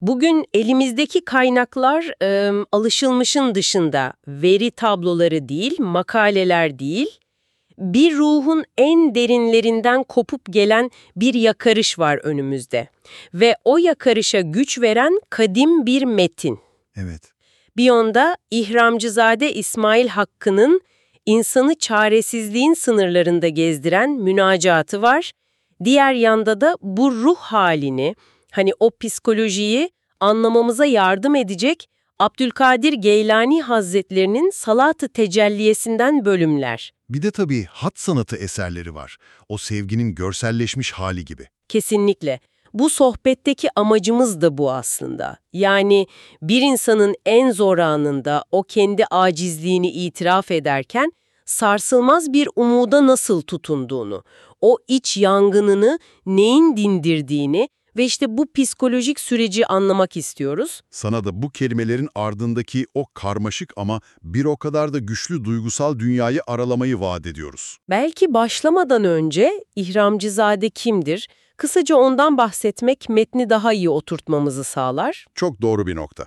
Bugün elimizdeki kaynaklar e, alışılmışın dışında veri tabloları değil, makaleler değil, bir ruhun en derinlerinden kopup gelen bir yakarış var önümüzde. Ve o yakarışa güç veren kadim bir metin. Evet. Bir yanda İhramcızade İsmail Hakkı'nın insanı çaresizliğin sınırlarında gezdiren münacatı var. Diğer yanda da bu ruh halini, hani o psikolojiyi anlamamıza yardım edecek Abdülkadir Geylani Hazretlerinin Salat-ı Tecelliyesinden bölümler. Bir de tabii hat sanatı eserleri var. O sevginin görselleşmiş hali gibi. Kesinlikle. Bu sohbetteki amacımız da bu aslında. Yani bir insanın en zor anında o kendi acizliğini itiraf ederken sarsılmaz bir umuda nasıl tutunduğunu, o iç yangınını neyin dindirdiğini ve işte bu psikolojik süreci anlamak istiyoruz. Sana da bu kelimelerin ardındaki o karmaşık ama bir o kadar da güçlü duygusal dünyayı aralamayı vaat ediyoruz. Belki başlamadan önce İhramcızade kimdir? Kısaca ondan bahsetmek metni daha iyi oturtmamızı sağlar. Çok doğru bir nokta.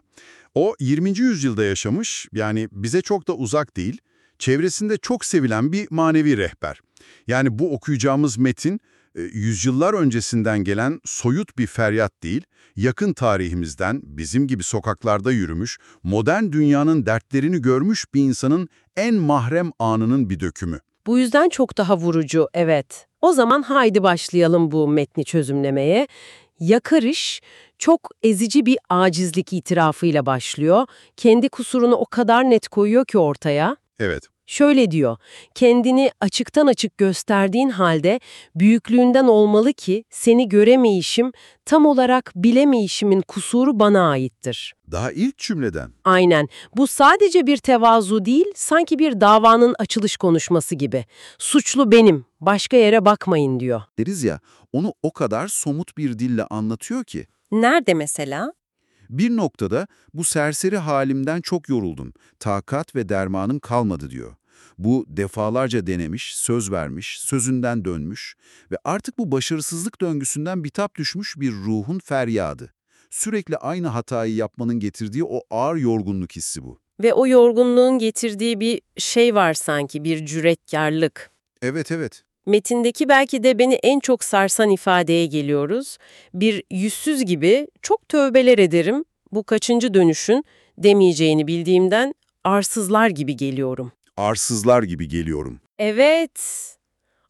O 20. yüzyılda yaşamış, yani bize çok da uzak değil, çevresinde çok sevilen bir manevi rehber. Yani bu okuyacağımız metin, yüzyıllar öncesinden gelen soyut bir feryat değil, yakın tarihimizden bizim gibi sokaklarda yürümüş, modern dünyanın dertlerini görmüş bir insanın en mahrem anının bir dökümü. Bu yüzden çok daha vurucu, evet. O zaman haydi başlayalım bu metni çözümlemeye. Yakarış çok ezici bir acizlik itirafıyla başlıyor. Kendi kusurunu o kadar net koyuyor ki ortaya. Evet. Şöyle diyor, kendini açıktan açık gösterdiğin halde büyüklüğünden olmalı ki seni göremeyişim, tam olarak bilemeyişimin kusuru bana aittir. Daha ilk cümleden. Aynen. Bu sadece bir tevazu değil, sanki bir davanın açılış konuşması gibi. Suçlu benim, başka yere bakmayın diyor. Deriz ya, onu o kadar somut bir dille anlatıyor ki. Nerede mesela? Bir noktada bu serseri halimden çok yoruldum, takat ve dermanım kalmadı diyor. Bu defalarca denemiş, söz vermiş, sözünden dönmüş ve artık bu başarısızlık döngüsünden bitap düşmüş bir ruhun feryadı. Sürekli aynı hatayı yapmanın getirdiği o ağır yorgunluk hissi bu. Ve o yorgunluğun getirdiği bir şey var sanki, bir cüretkarlık. Evet, evet. Metindeki belki de beni en çok sarsan ifadeye geliyoruz. Bir yüzsüz gibi çok tövbeler ederim, bu kaçıncı dönüşün demeyeceğini bildiğimden arsızlar gibi geliyorum. Arsızlar gibi geliyorum. Evet,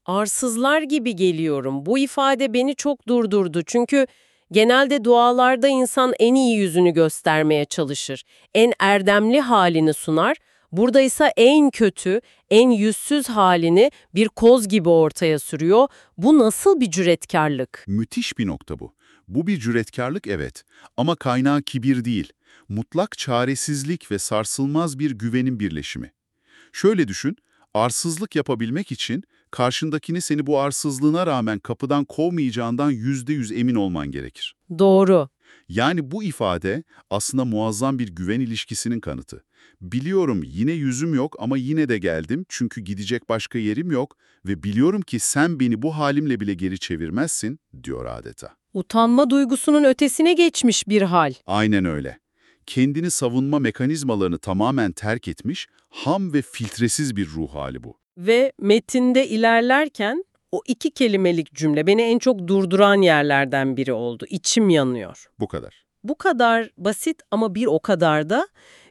arsızlar gibi geliyorum. Bu ifade beni çok durdurdu çünkü genelde dualarda insan en iyi yüzünü göstermeye çalışır. En erdemli halini sunar. Burada ise en kötü, en yüzsüz halini bir koz gibi ortaya sürüyor. Bu nasıl bir cüretkarlık? Müthiş bir nokta bu. Bu bir cüretkarlık evet ama kaynağı kibir değil. Mutlak çaresizlik ve sarsılmaz bir güvenin birleşimi. Şöyle düşün, arsızlık yapabilmek için karşındakini seni bu arsızlığına rağmen kapıdan kovmayacağından yüzde yüz emin olman gerekir. Doğru. Yani bu ifade aslında muazzam bir güven ilişkisinin kanıtı. Biliyorum yine yüzüm yok ama yine de geldim çünkü gidecek başka yerim yok ve biliyorum ki sen beni bu halimle bile geri çevirmezsin, diyor adeta. Utanma duygusunun ötesine geçmiş bir hal. Aynen öyle. Kendini savunma mekanizmalarını tamamen terk etmiş, ham ve filtresiz bir ruh hali bu. Ve metinde ilerlerken o iki kelimelik cümle beni en çok durduran yerlerden biri oldu. İçim yanıyor. Bu kadar. Bu kadar basit ama bir o kadar da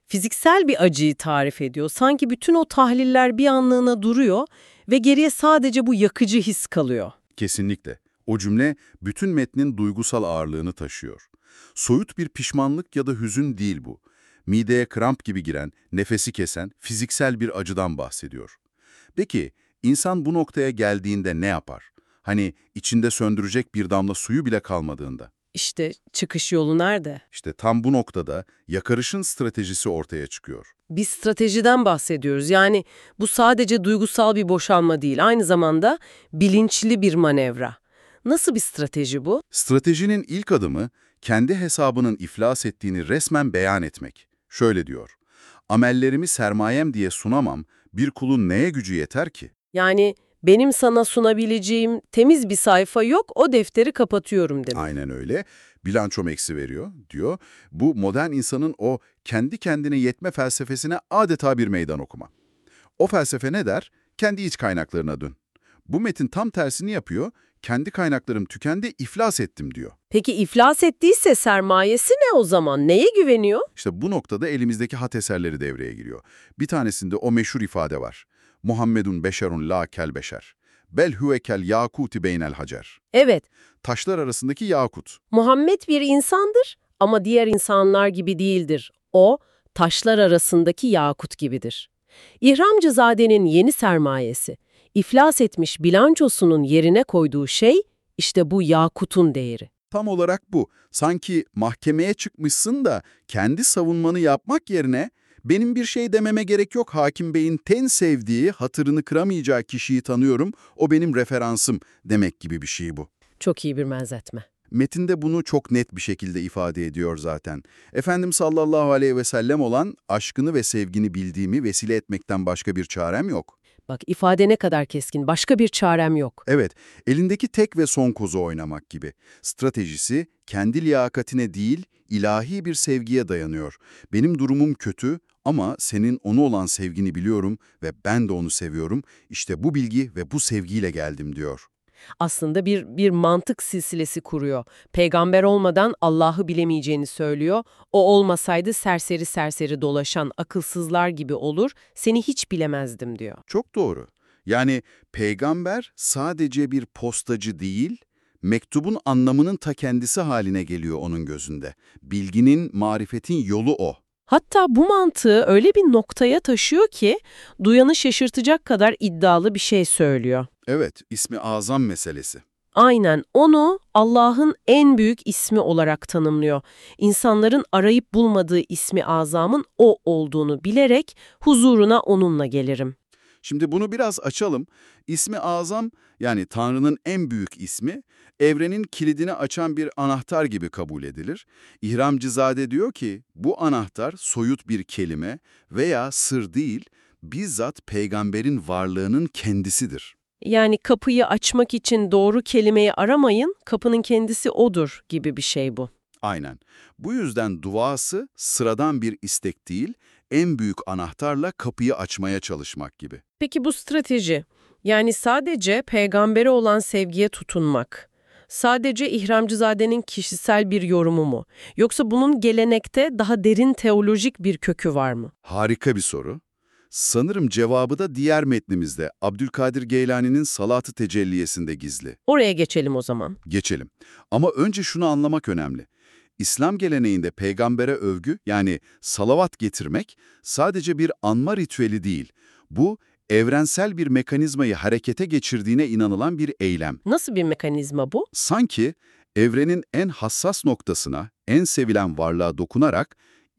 fiziksel bir acıyı tarif ediyor. Sanki bütün o tahliller bir anlığına duruyor ve geriye sadece bu yakıcı his kalıyor. Kesinlikle. O cümle bütün metnin duygusal ağırlığını taşıyor. Soyut bir pişmanlık ya da hüzün değil bu. Mideye kramp gibi giren, nefesi kesen, fiziksel bir acıdan bahsediyor. Peki, insan bu noktaya geldiğinde ne yapar? Hani içinde söndürecek bir damla suyu bile kalmadığında. İşte çıkış yolu nerede? İşte tam bu noktada yakarışın stratejisi ortaya çıkıyor. Bir stratejiden bahsediyoruz. Yani bu sadece duygusal bir boşalma değil, aynı zamanda bilinçli bir manevra. Nasıl bir strateji bu? Stratejinin ilk adımı kendi hesabının iflas ettiğini resmen beyan etmek. Şöyle diyor, amellerimi sermayem diye sunamam, bir kulun neye gücü yeter ki? Yani benim sana sunabileceğim temiz bir sayfa yok, o defteri kapatıyorum demek. Aynen öyle. bilançom eksi veriyor diyor. Bu modern insanın o kendi kendine yetme felsefesine adeta bir meydan okuma. O felsefe ne der? Kendi iç kaynaklarına dön. Bu metin tam tersini yapıyor. Kendi kaynaklarım tükendi, iflas ettim diyor. Peki iflas ettiyse sermayesi ne o zaman? Neye güveniyor? İşte bu noktada elimizdeki hat eserleri devreye giriyor. Bir tanesinde o meşhur ifade var. Muhammedun beşerun la kel beşer. Bel huve kel yakuti beynel hacer. Evet, Taşlar arasındaki yakut. Muhammed bir insandır ama diğer insanlar gibi değildir. O, taşlar arasındaki yakut gibidir. İhramcızade'nin yeni sermayesi, iflas etmiş bilançosunun yerine koyduğu şey, işte bu yakutun değeri. Tam olarak bu. Sanki mahkemeye çıkmışsın da kendi savunmanı yapmak yerine benim bir şey dememe gerek yok hakim beyin ten sevdiği, hatırını kıramayacağı kişiyi tanıyorum, o benim referansım demek gibi bir şey bu. Çok iyi bir benzetme. Metinde bunu çok net bir şekilde ifade ediyor zaten. Efendim sallallahu aleyhi ve sellem olan aşkını ve sevgini bildiğimi vesile etmekten başka bir çarem yok. Bak ifade ne kadar keskin, başka bir çarem yok. Evet, elindeki tek ve son kozu oynamak gibi. Stratejisi kendi liyakatine değil, ilahi bir sevgiye dayanıyor. Benim durumum kötü ama senin onu olan sevgini biliyorum ve ben de onu seviyorum. İşte bu bilgi ve bu sevgiyle geldim diyor. Aslında bir, bir mantık silsilesi kuruyor. Peygamber olmadan Allah'ı bilemeyeceğini söylüyor. O olmasaydı serseri serseri dolaşan akılsızlar gibi olur, seni hiç bilemezdim diyor. Çok doğru. Yani peygamber sadece bir postacı değil, mektubun anlamının ta kendisi haline geliyor onun gözünde. Bilginin, marifetin yolu o. Hatta bu mantığı öyle bir noktaya taşıyor ki duyanı şaşırtacak kadar iddialı bir şey söylüyor. Evet, ismi azam meselesi. Aynen onu Allah'ın en büyük ismi olarak tanımlıyor. İnsanların arayıp bulmadığı ismi azamın o olduğunu bilerek huzuruna onunla gelirim. Şimdi bunu biraz açalım. İsmi azam yani Tanrı'nın en büyük ismi, evrenin kilidini açan bir anahtar gibi kabul edilir. İhramcızade diyor ki bu anahtar soyut bir kelime veya sır değil, bizzat peygamberin varlığının kendisidir. Yani kapıyı açmak için doğru kelimeyi aramayın, kapının kendisi odur gibi bir şey bu. Aynen. Bu yüzden duası sıradan bir istek değil, en büyük anahtarla kapıyı açmaya çalışmak gibi. Peki bu strateji, yani sadece peygambere olan sevgiye tutunmak, sadece İhramcızade'nin kişisel bir yorumu mu? Yoksa bunun gelenekte daha derin teolojik bir kökü var mı? Harika bir soru. Sanırım cevabı da diğer metnimizde Abdülkadir Geylani'nin Salat-ı Tecelliyesinde gizli. Oraya geçelim o zaman. Geçelim. Ama önce şunu anlamak önemli. İslam geleneğinde peygambere övgü yani salavat getirmek sadece bir anma ritüeli değil. Bu evrensel bir mekanizmayı harekete geçirdiğine inanılan bir eylem. Nasıl bir mekanizma bu? Sanki evrenin en hassas noktasına, en sevilen varlığa dokunarak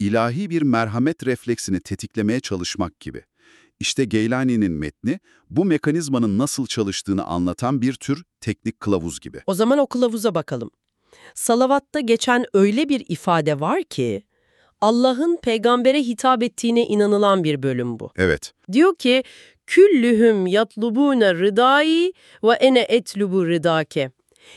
ilahi bir merhamet refleksini tetiklemeye çalışmak gibi. İşte Geylani'nin metni bu mekanizmanın nasıl çalıştığını anlatan bir tür teknik kılavuz gibi. O zaman o kılavuza bakalım. Salavatta geçen öyle bir ifade var ki, Allah'ın peygambere hitap ettiğine inanılan bir bölüm bu. Evet, Diyor ki, küllühüm yatlubune rıdai ve ene etlubu rıdake.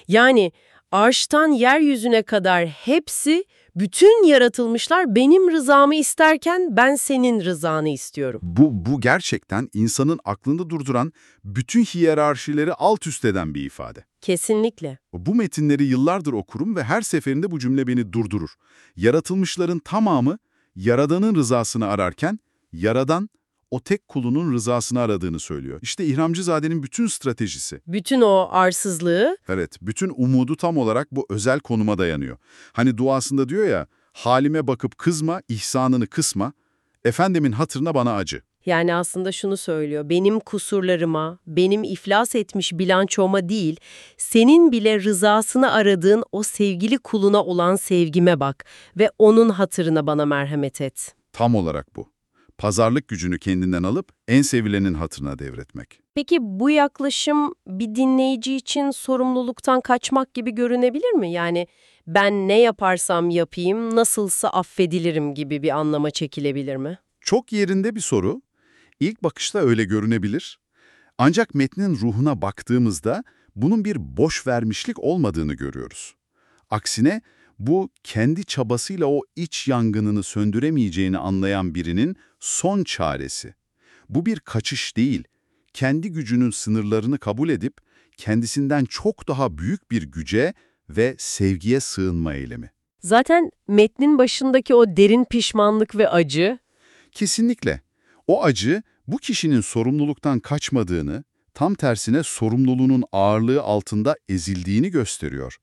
Yani arştan yeryüzüne kadar hepsi, bütün yaratılmışlar benim rızamı isterken ben senin rızanı istiyorum. Bu, bu gerçekten insanın aklında durduran bütün hiyerarşileri alt üst eden bir ifade. Kesinlikle. Bu metinleri yıllardır okurum ve her seferinde bu cümle beni durdurur. Yaratılmışların tamamı Yaradan'ın rızasını ararken, Yaradan o tek kulunun rızasını aradığını söylüyor. İşte İhramcızade'nin bütün stratejisi. Bütün o arsızlığı Evet, bütün umudu tam olarak bu özel konuma dayanıyor. Hani duasında diyor ya, halime bakıp kızma, ihsanını kısma, efendimin hatırına bana acı. Yani aslında şunu söylüyor, benim kusurlarıma, benim iflas etmiş bilançoma değil, senin bile rızasını aradığın o sevgili kuluna olan sevgime bak ve onun hatırına bana merhamet et. Tam olarak bu. Pazarlık gücünü kendinden alıp en sevilenin hatırına devretmek. Peki bu yaklaşım bir dinleyici için sorumluluktan kaçmak gibi görünebilir mi? Yani ben ne yaparsam yapayım, nasılsa affedilirim gibi bir anlama çekilebilir mi? Çok yerinde bir soru. İlk bakışta öyle görünebilir. Ancak metnin ruhuna baktığımızda bunun bir boş vermişlik olmadığını görüyoruz. Aksine Bu kendi çabasıyla o iç yangınını söndüremeyeceğini anlayan birinin son çaresi. Bu bir kaçış değil, kendi gücünün sınırlarını kabul edip kendisinden çok daha büyük bir güce ve sevgiye sığınma eylemi. Zaten metnin başındaki o derin pişmanlık ve acı, Kesinlikle. O acı bu kişinin sorumluluktan kaçmadığını, tam tersine sorumluluğunun ağırlığı altında ezildiğini gösteriyor.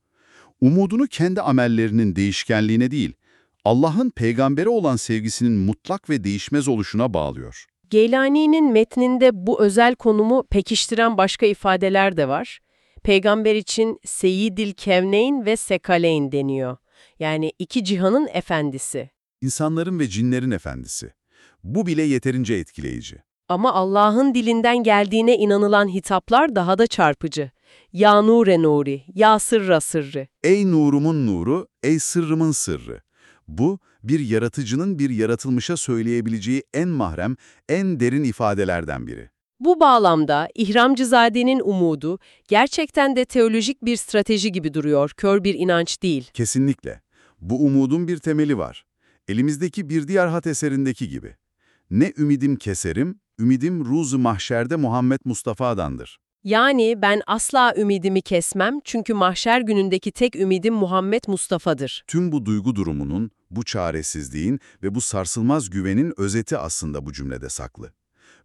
Umudunu kendi amellerinin değişkenliğine değil, Allah'ın peygambere olan sevgisinin mutlak ve değişmez oluşuna bağlıyor. Geylani'nin metninde bu özel konumu pekiştiren başka ifadeler de var. Peygamber için Seyyidil Kevneyn ve Sekaleyn deniyor. Yani iki cihanın efendisi. İnsanların ve cinlerin efendisi. Bu bile yeterince etkileyici. Ama Allah'ın dilinden geldiğine inanılan hitaplar daha da çarpıcı. Ya Nure Nuri, Ya Sırra Sırrı. Ey nurumun nuru, ey sırrımın sırrı. Bu, bir yaratıcının bir yaratılmışa söyleyebileceği en mahrem, en derin ifadelerden biri. Bu bağlamda İhramcızade'nin umudu gerçekten de teolojik bir strateji gibi duruyor, kör bir inanç değil. Kesinlikle. Bu umudun bir temeli var. Elimizdeki bir diğer hat eserindeki gibi. Ne ümidim keserim, ümidim ruzu mahşerde Muhammed Mustafa'dandır. Yani ben asla ümidimi kesmem çünkü mahşer günündeki tek ümidim Muhammed Mustafa'dır. Tüm bu duygu durumunun, bu çaresizliğin ve bu sarsılmaz güvenin özeti aslında bu cümlede saklı.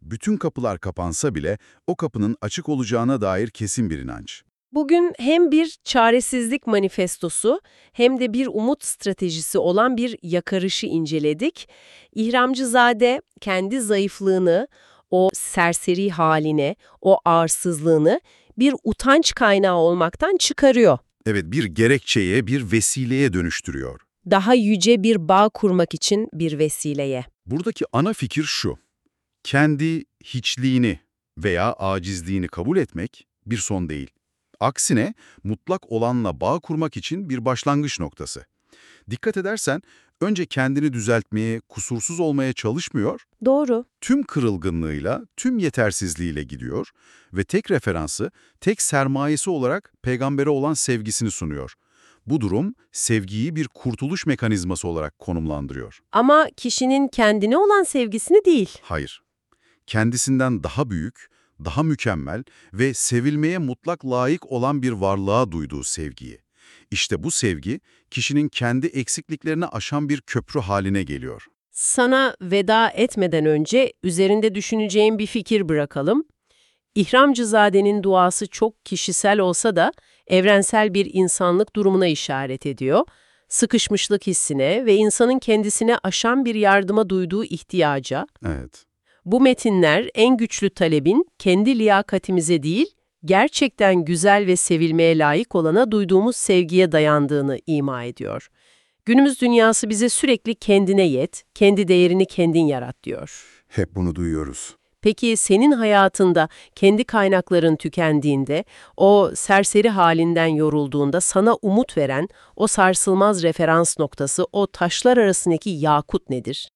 Bütün kapılar kapansa bile o kapının açık olacağına dair kesin bir inanç. Bugün hem bir çaresizlik manifestosu hem de bir umut stratejisi olan bir yakarışı inceledik. İhramcızade kendi zayıflığını, o serseri haline, o ağırsızlığını bir utanç kaynağı olmaktan çıkarıyor. Evet, bir gerekçeye, bir vesileye dönüştürüyor. Daha yüce bir bağ kurmak için bir vesileye. Buradaki ana fikir şu. Kendi hiçliğini veya acizliğini kabul etmek bir son değil. Aksine mutlak olanla bağ kurmak için bir başlangıç noktası. Dikkat edersen önce kendini düzeltmeye, kusursuz olmaya çalışmıyor, Doğru. tüm kırılgınlığıyla, tüm yetersizliğiyle gidiyor ve tek referansı, tek sermayesi olarak peygambere olan sevgisini sunuyor. Bu durum sevgiyi bir kurtuluş mekanizması olarak konumlandırıyor. Ama kişinin kendine olan sevgisini değil. Hayır. Kendisinden daha büyük, daha mükemmel ve sevilmeye mutlak layık olan bir varlığa duyduğu sevgiyi. İşte bu sevgi, kişinin kendi eksikliklerini aşan bir köprü haline geliyor. Sana veda etmeden önce üzerinde düşüneceğim bir fikir bırakalım. İhramcızade'nin duası çok kişisel olsa da evrensel bir insanlık durumuna işaret ediyor. Sıkışmışlık hissine ve insanın kendisine aşan bir yardıma duyduğu ihtiyaca. Evet. Bu metinler en güçlü talebin kendi liyakatimize değil, gerçekten güzel ve sevilmeye layık olana duyduğumuz sevgiye dayandığını ima ediyor. Günümüz dünyası bize sürekli kendine yet, kendi değerini kendin yarat diyor. Hep bunu duyuyoruz. Peki senin hayatında kendi kaynakların tükendiğinde, o serseri halinden yorulduğunda sana umut veren o sarsılmaz referans noktası, o taşlar arasındaki yakut nedir?